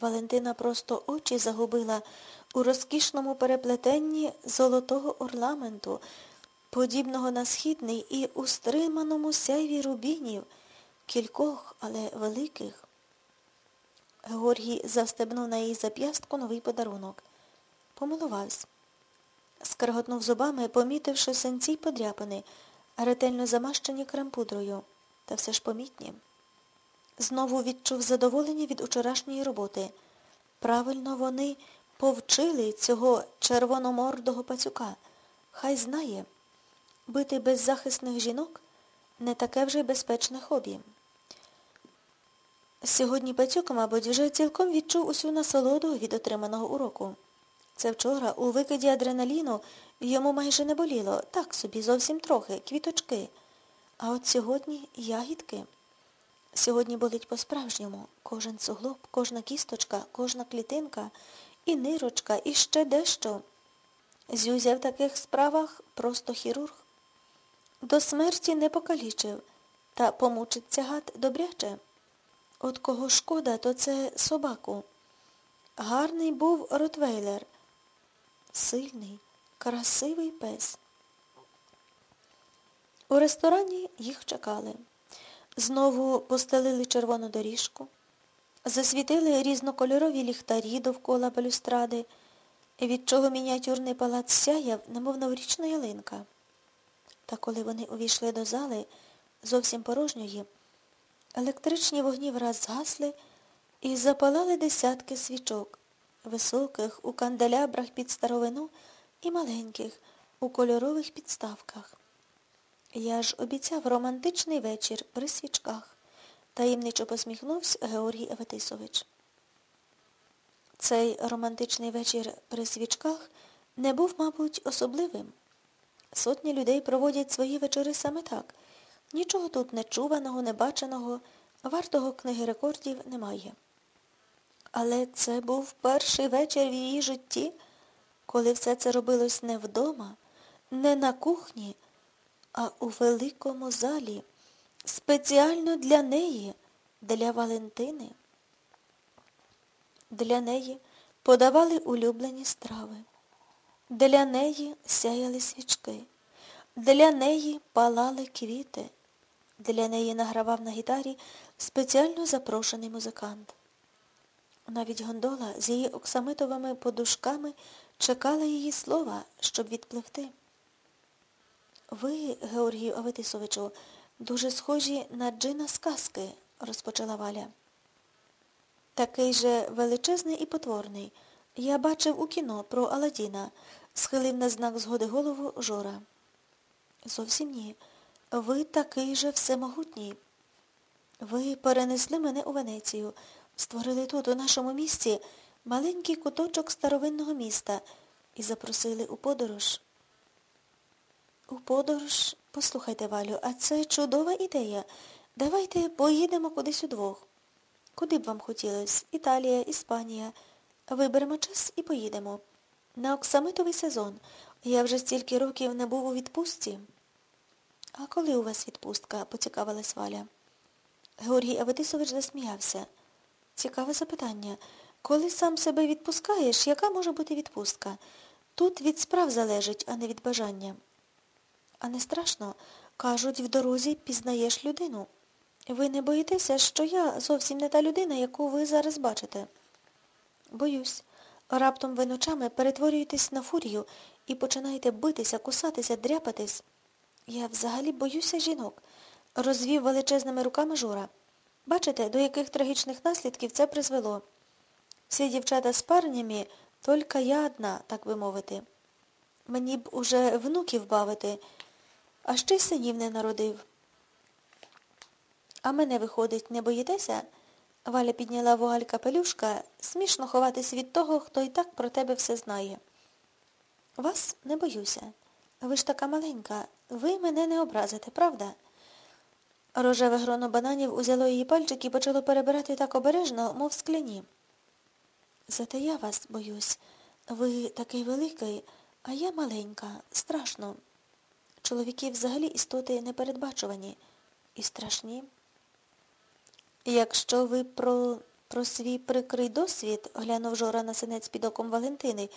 Валентина просто очі загубила у розкішному переплетенні золотого орнаменту, подібного на східний і у стриманому сяйві рубінів, кількох, але великих. Георгій застебнув на її зап'ястку новий подарунок. Помилувався. Скреготнув зубами, помітивши синці подряпини, ретельно замащені кремпудрою, та все ж помітні. Знову відчув задоволення від учорашньої роботи. Правильно вони повчили цього червономордого пацюка. Хай знає, бити беззахисних жінок не таке вже безпечне хобі. Сьогодні пацюк, мабуть, вже цілком відчув усю насолоду від отриманого уроку. Це вчора у викиді адреналіну йому майже не боліло, так собі, зовсім трохи, квіточки. А от сьогодні ягідки. Сьогодні болить по-справжньому. Кожен суглоб, кожна кісточка, кожна клітинка, і нирочка, і ще дещо. Зюзя в таких справах просто хірург. До смерті не покалічив, та помучиться гад добряче. От кого шкода, то це собаку. Гарний був ротвейлер. Сильний, красивий пес. У ресторані їх чекали. Знову постелили червону доріжку, засвітили різнокольорові ліхтарі довкола балюстради, від чого мініатюрний палац сяяв, немов новорічна ялинка. Та коли вони увійшли до зали, зовсім порожньої, електричні вогні враз згасли і запалали десятки свічок, високих у канделябрах під старовину і маленьких у кольорових підставках. Я ж обіцяв романтичний вечір при свічках, таємничо посміхнувся Георгій Еветисович. Цей романтичний вечір при свічках не був, мабуть, особливим. Сотні людей проводять свої вечори саме так. Нічого тут нечуваного, небаченого, вартого книги рекордів немає. Але це був перший вечір в її житті, коли все це робилось не вдома, не на кухні, а у великому залі, спеціально для неї, для Валентини. Для неї подавали улюблені страви. Для неї сяяли свічки. Для неї палали квіти. Для неї награвав на гітарі спеціально запрошений музикант. Навіть гондола з її оксамитовими подушками чекала її слова, щоб відпливти. Ви, Георгію Аветисовичу, дуже схожі на джина з казки, розпочала Валя. Такий же величезний і потворний. Я бачив у кіно про Аладдіна, схилив на знак згоди голову Жора. Зовсім ні. Ви такий же всемогутній. Ви перенесли мене у Венецію, створили тут, у нашому місті, маленький куточок старовинного міста і запросили у подорож. У подорож, послухайте, Валю, а це чудова ідея. Давайте поїдемо кудись удвох. Куди б вам хотілося? Італія, Іспанія. Виберемо час і поїдемо. На оксамитовий сезон. Я вже стільки років не був у відпустці. А коли у вас відпустка? поцікавилась Валя. Георгій Аветисович засміявся. Цікаве запитання. Коли сам себе відпускаєш, яка може бути відпустка? Тут від справ залежить, а не від бажання. А не страшно. Кажуть, в дорозі пізнаєш людину. Ви не боїтеся, що я зовсім не та людина, яку ви зараз бачите? Боюсь. Раптом ви ночами перетворюєтесь на фурію і починаєте битися, кусатися, дряпатись. Я взагалі боюся жінок, розвів величезними руками Жура. Бачите, до яких трагічних наслідків це призвело. Всі дівчата з парнями, тільки я одна, так би мовити. Мені б уже внуків бавити, а ще й синів не народив. А мене, виходить, не боїтеся? Валя підняла вуаль капелюшка, смішно ховатись від того, хто і так про тебе все знає. Вас не боюся. Ви ж така маленька. Ви мене не образите, правда? Рожеве гроно бананів узяло її пальчик і почало перебирати так обережно, мов скляні. Зате я вас боюсь. Ви такий великий, а я маленька, страшно. Чоловіки взагалі істоти непередбачувані і страшні. Якщо ви про Про свій прикрий досвід, глянув Жора на синець під оком Валентини,